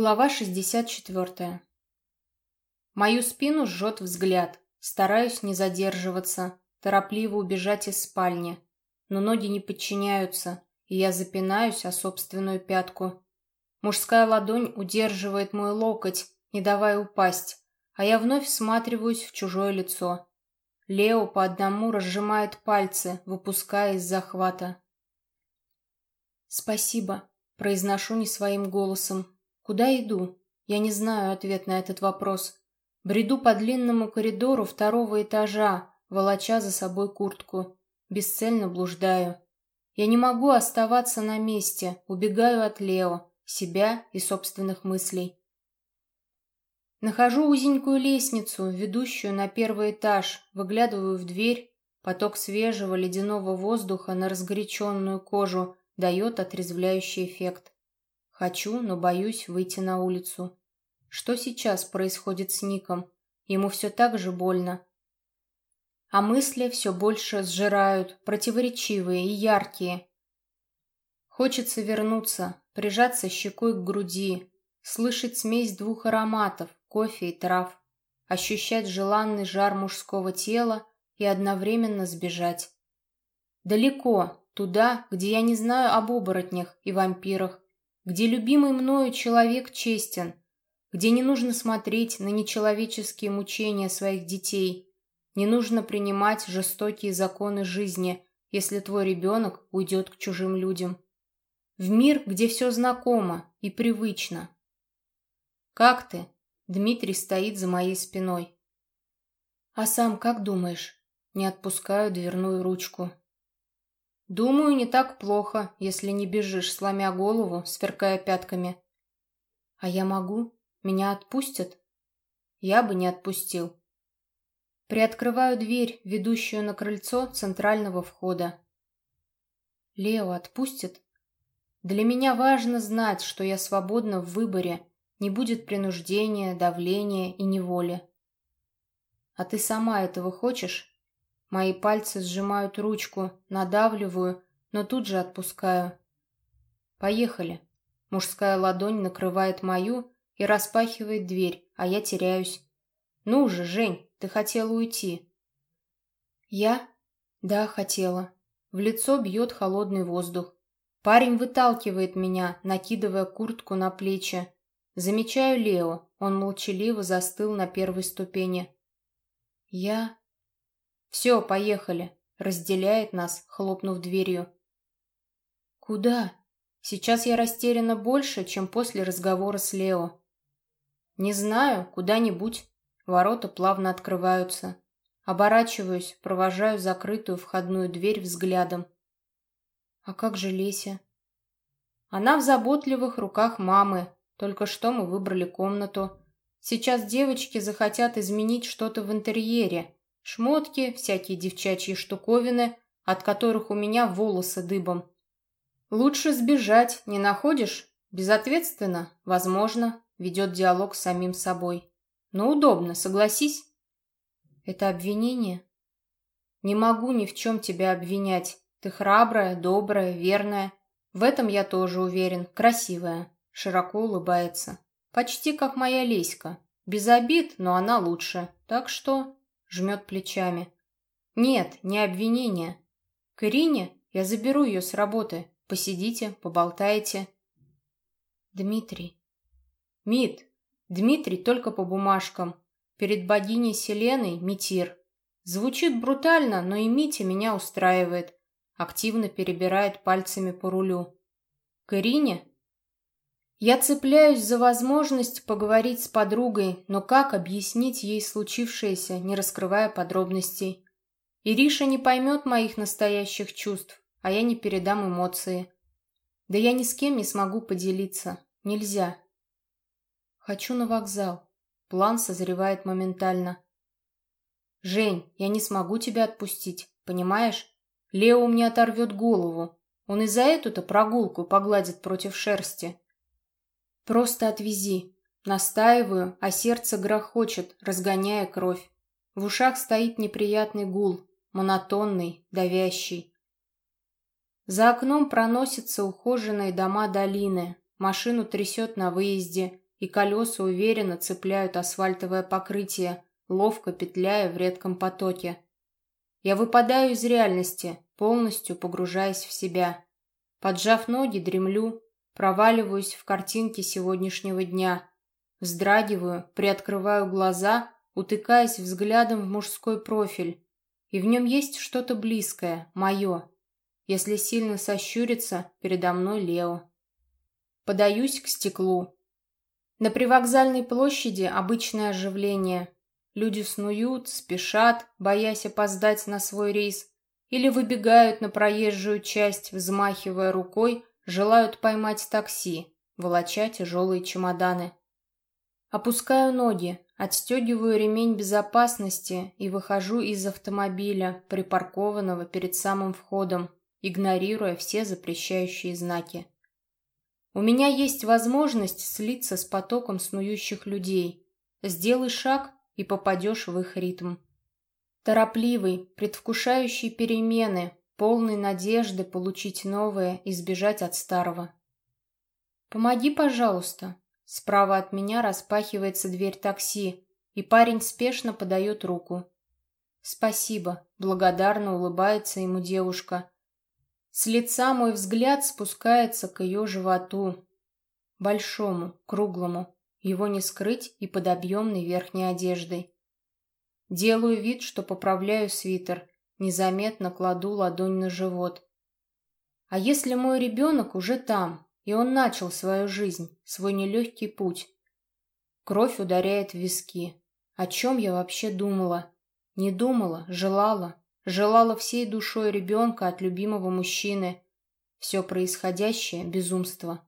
Глава 64. Мою спину жжет взгляд. Стараюсь не задерживаться, торопливо убежать из спальни. Но ноги не подчиняются, и я запинаюсь о собственную пятку. Мужская ладонь удерживает мой локоть, не давая упасть, а я вновь всматриваюсь в чужое лицо. Лео по одному разжимает пальцы, выпуская из захвата. «Спасибо», — произношу не своим голосом, Куда иду? Я не знаю ответ на этот вопрос. Бреду по длинному коридору второго этажа, волоча за собой куртку. Бесцельно блуждаю. Я не могу оставаться на месте, убегаю от Лео, себя и собственных мыслей. Нахожу узенькую лестницу, ведущую на первый этаж, выглядываю в дверь. Поток свежего ледяного воздуха на разгоряченную кожу дает отрезвляющий эффект. Хочу, но боюсь выйти на улицу. Что сейчас происходит с Ником? Ему все так же больно. А мысли все больше сжирают, противоречивые и яркие. Хочется вернуться, прижаться щекой к груди, слышать смесь двух ароматов, кофе и трав, ощущать желанный жар мужского тела и одновременно сбежать. Далеко, туда, где я не знаю об оборотнях и вампирах, где любимый мною человек честен, где не нужно смотреть на нечеловеческие мучения своих детей, не нужно принимать жестокие законы жизни, если твой ребенок уйдет к чужим людям. В мир, где все знакомо и привычно. «Как ты?» Дмитрий стоит за моей спиной. «А сам как думаешь?» Не отпускаю дверную ручку. Думаю, не так плохо, если не бежишь, сломя голову, сверкая пятками. А я могу? Меня отпустят? Я бы не отпустил. Приоткрываю дверь, ведущую на крыльцо центрального входа. Лео отпустит? Для меня важно знать, что я свободна в выборе, не будет принуждения, давления и неволи. А ты сама этого хочешь? Мои пальцы сжимают ручку, надавливаю, но тут же отпускаю. Поехали. Мужская ладонь накрывает мою и распахивает дверь, а я теряюсь. Ну же, Жень, ты хотела уйти. Я? Да, хотела. В лицо бьет холодный воздух. Парень выталкивает меня, накидывая куртку на плечи. Замечаю Лео, он молчаливо застыл на первой ступени. Я... «Все, поехали», — разделяет нас, хлопнув дверью. «Куда?» Сейчас я растеряна больше, чем после разговора с Лео. «Не знаю, куда-нибудь». Ворота плавно открываются. Оборачиваюсь, провожаю закрытую входную дверь взглядом. «А как же Леся?» Она в заботливых руках мамы. Только что мы выбрали комнату. Сейчас девочки захотят изменить что-то в интерьере. Шмотки, всякие девчачьи штуковины, от которых у меня волосы дыбом. Лучше сбежать, не находишь? Безответственно, возможно, ведет диалог с самим собой. Но удобно, согласись. Это обвинение? Не могу ни в чем тебя обвинять. Ты храбрая, добрая, верная. В этом я тоже уверен. Красивая. Широко улыбается. Почти как моя Леська. Без обид, но она лучше. Так что жмет плечами. Нет, не обвинение. К Ирине я заберу ее с работы. Посидите, поболтаете. Дмитрий. Мит. Дмитрий только по бумажкам. Перед богиней Селеной Митир. Звучит брутально, но и Митя меня устраивает. Активно перебирает пальцами по рулю. К Ирине я цепляюсь за возможность поговорить с подругой, но как объяснить ей случившееся, не раскрывая подробностей? Ириша не поймет моих настоящих чувств, а я не передам эмоции. Да я ни с кем не смогу поделиться. Нельзя. Хочу на вокзал. План созревает моментально. Жень, я не смогу тебя отпустить, понимаешь? Лео мне оторвет голову. Он и за эту-то прогулку погладит против шерсти. «Просто отвези». Настаиваю, а сердце грохочет, разгоняя кровь. В ушах стоит неприятный гул, монотонный, давящий. За окном проносятся ухоженные дома долины, машину трясет на выезде, и колеса уверенно цепляют асфальтовое покрытие, ловко петляя в редком потоке. Я выпадаю из реальности, полностью погружаясь в себя. Поджав ноги, дремлю, проваливаюсь в картинки сегодняшнего дня. Вздрагиваю, приоткрываю глаза, утыкаясь взглядом в мужской профиль. И в нем есть что-то близкое, мое. Если сильно сощуриться, передо мной Лео. Подаюсь к стеклу. На привокзальной площади обычное оживление. Люди снуют, спешат, боясь опоздать на свой рейс, или выбегают на проезжую часть, взмахивая рукой, желают поймать такси, волоча тяжелые чемоданы. Опускаю ноги, отстегиваю ремень безопасности и выхожу из автомобиля, припаркованного перед самым входом, игнорируя все запрещающие знаки. У меня есть возможность слиться с потоком снующих людей. Сделай шаг, и попадешь в их ритм. Торопливый, предвкушающий перемены, полный надежды получить новое и сбежать от старого. «Помоги, пожалуйста». Справа от меня распахивается дверь такси, и парень спешно подает руку. «Спасибо», — благодарно улыбается ему девушка. С лица мой взгляд спускается к ее животу. Большому, круглому, его не скрыть и под объемной верхней одеждой. Делаю вид, что поправляю свитер, незаметно кладу ладонь на живот. А если мой ребенок уже там, и он начал свою жизнь, свой нелегкий путь? Кровь ударяет в виски. О чем я вообще думала? Не думала, желала. Желала всей душой ребенка от любимого мужчины. Все происходящее — безумство.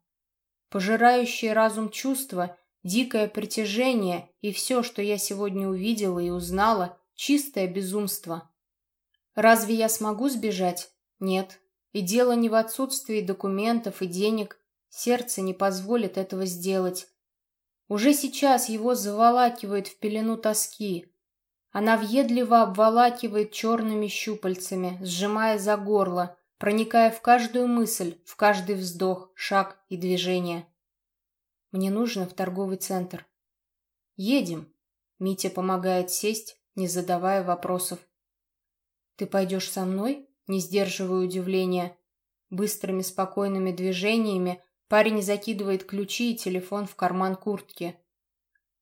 Пожирающее разум чувства Дикое притяжение и все, что я сегодня увидела и узнала, чистое безумство. Разве я смогу сбежать? Нет. И дело не в отсутствии документов и денег. Сердце не позволит этого сделать. Уже сейчас его заволакивает в пелену тоски. Она въедливо обволакивает черными щупальцами, сжимая за горло, проникая в каждую мысль, в каждый вздох, шаг и движение. Мне нужно в торговый центр. Едем. Митя помогает сесть, не задавая вопросов. Ты пойдешь со мной? Не сдерживаю удивления. Быстрыми спокойными движениями парень закидывает ключи и телефон в карман куртки.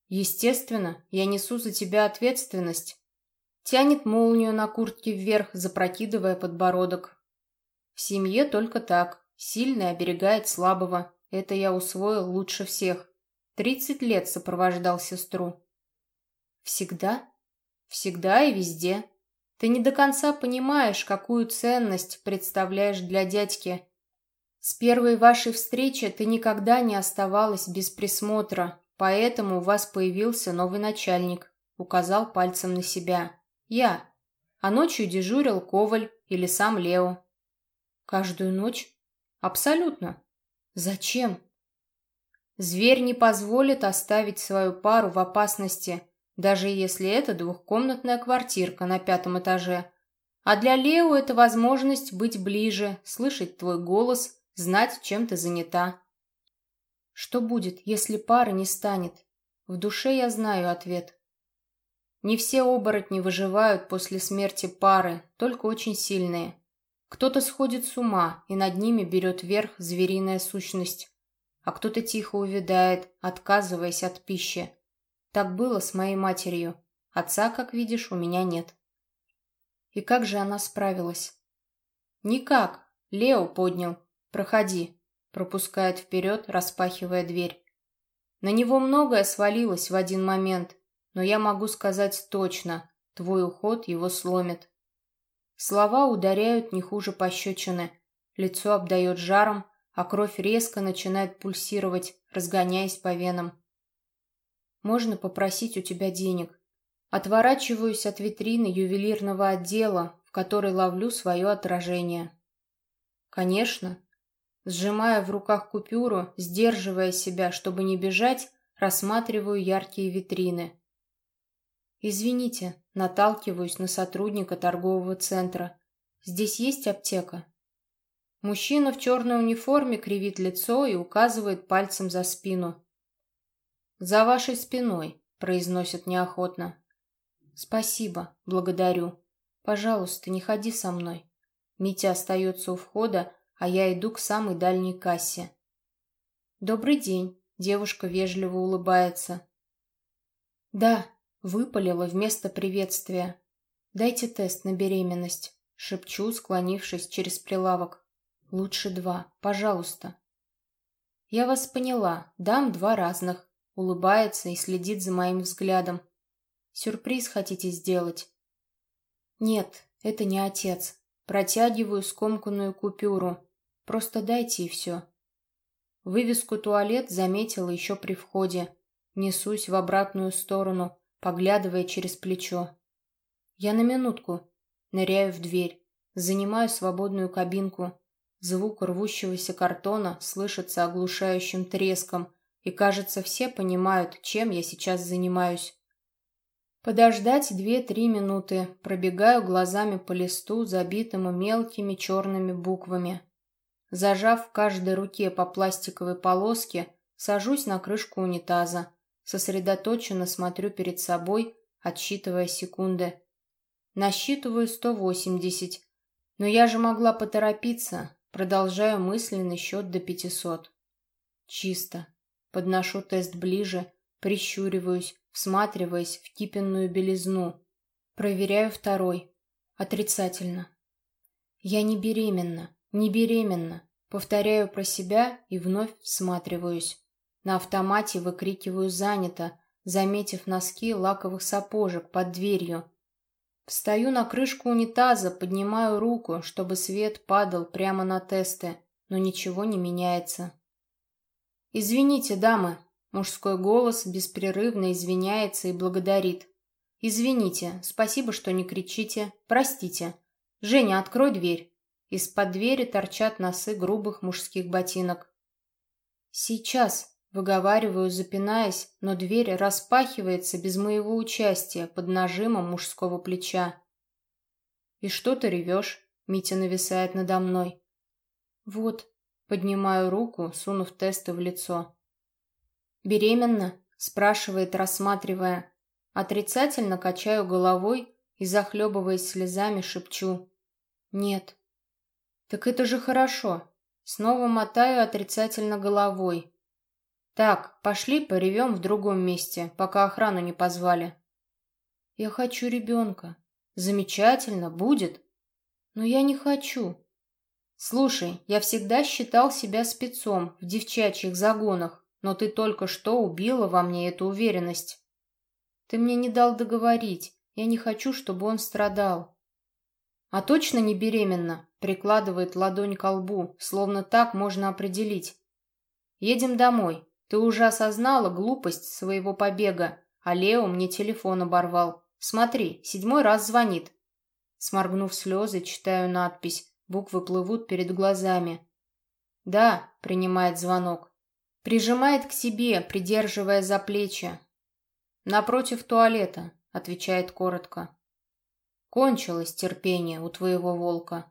Естественно, я несу за тебя ответственность. Тянет молнию на куртке вверх, запрокидывая подбородок. В семье только так. Сильный оберегает слабого. Это я усвоил лучше всех. Тридцать лет сопровождал сестру. Всегда? Всегда и везде. Ты не до конца понимаешь, какую ценность представляешь для дядьки. С первой вашей встречи ты никогда не оставалась без присмотра, поэтому у вас появился новый начальник. Указал пальцем на себя. Я. А ночью дежурил Коваль или сам Лео. Каждую ночь? Абсолютно. Зачем? Зверь не позволит оставить свою пару в опасности, даже если это двухкомнатная квартирка на пятом этаже. А для Лео это возможность быть ближе, слышать твой голос, знать, чем ты занята. Что будет, если пары не станет? В душе я знаю ответ. Не все оборотни выживают после смерти пары, только очень сильные. Кто-то сходит с ума, и над ними берет верх звериная сущность, а кто-то тихо увядает, отказываясь от пищи. Так было с моей матерью. Отца, как видишь, у меня нет. И как же она справилась? Никак. Лео поднял. Проходи. Пропускает вперед, распахивая дверь. На него многое свалилось в один момент, но я могу сказать точно, твой уход его сломит. Слова ударяют не хуже пощечины. Лицо обдает жаром, а кровь резко начинает пульсировать, разгоняясь по венам. «Можно попросить у тебя денег?» Отворачиваюсь от витрины ювелирного отдела, в которой ловлю свое отражение. «Конечно». Сжимая в руках купюру, сдерживая себя, чтобы не бежать, рассматриваю яркие витрины. «Извините», — наталкиваюсь на сотрудника торгового центра. «Здесь есть аптека?» Мужчина в черной униформе кривит лицо и указывает пальцем за спину. «За вашей спиной», — произносит неохотно. «Спасибо, благодарю. Пожалуйста, не ходи со мной». Митя остается у входа, а я иду к самой дальней кассе. «Добрый день», — девушка вежливо улыбается. «Да», — выпалила вместо приветствия. «Дайте тест на беременность», — шепчу, склонившись через прилавок. «Лучше два, пожалуйста». «Я вас поняла, дам два разных», — улыбается и следит за моим взглядом. «Сюрприз хотите сделать?» «Нет, это не отец. Протягиваю скомканную купюру. Просто дайте и все». Вывеску «Туалет» заметила еще при входе. Несусь в обратную сторону, поглядывая через плечо. Я на минутку. Ныряю в дверь. Занимаю свободную кабинку. Звук рвущегося картона слышится оглушающим треском, и, кажется, все понимают, чем я сейчас занимаюсь. Подождать две-три минуты, пробегаю глазами по листу, забитому мелкими черными буквами. Зажав в каждой руке по пластиковой полоске, сажусь на крышку унитаза. Сосредоточенно смотрю перед собой, отсчитывая секунды. Насчитываю 180. Но я же могла поторопиться. Продолжаю мысленный счет до 500. Чисто. Подношу тест ближе, прищуриваюсь, всматриваясь в кипенную белизну. Проверяю второй. Отрицательно. Я не беременна. Не беременна. Повторяю про себя и вновь всматриваюсь. На автомате выкрикиваю «занято», заметив носки лаковых сапожек под дверью. Встаю на крышку унитаза, поднимаю руку, чтобы свет падал прямо на тесты, но ничего не меняется. «Извините, дамы», — мужской голос беспрерывно извиняется и благодарит. «Извините, спасибо, что не кричите, простите. Женя, открой дверь». Из-под двери торчат носы грубых мужских ботинок. «Сейчас», — выговариваю, запинаясь, но дверь распахивается без моего участия под нажимом мужского плеча. «И что ты ревешь?» — Митя нависает надо мной. «Вот», — поднимаю руку, сунув тесты в лицо. «Беременна?» — спрашивает, рассматривая. Отрицательно качаю головой и, захлебываясь слезами, шепчу. «Нет». «Так это же хорошо!» Снова мотаю отрицательно головой. «Так, пошли поревем в другом месте, пока охрану не позвали». «Я хочу ребенка». «Замечательно, будет». «Но я не хочу». «Слушай, я всегда считал себя спецом в девчачьих загонах, но ты только что убила во мне эту уверенность». «Ты мне не дал договорить. Я не хочу, чтобы он страдал». «А точно не беременна?» — прикладывает ладонь к лбу, словно так можно определить. «Едем домой. Ты уже осознала глупость своего побега, а Лео мне телефон оборвал. Смотри, седьмой раз звонит». Сморгнув слезы, читаю надпись. Буквы плывут перед глазами. «Да», — принимает звонок. Прижимает к себе, придерживая за плечи. «Напротив туалета», — отвечает коротко. Кончилось терпение у твоего волка.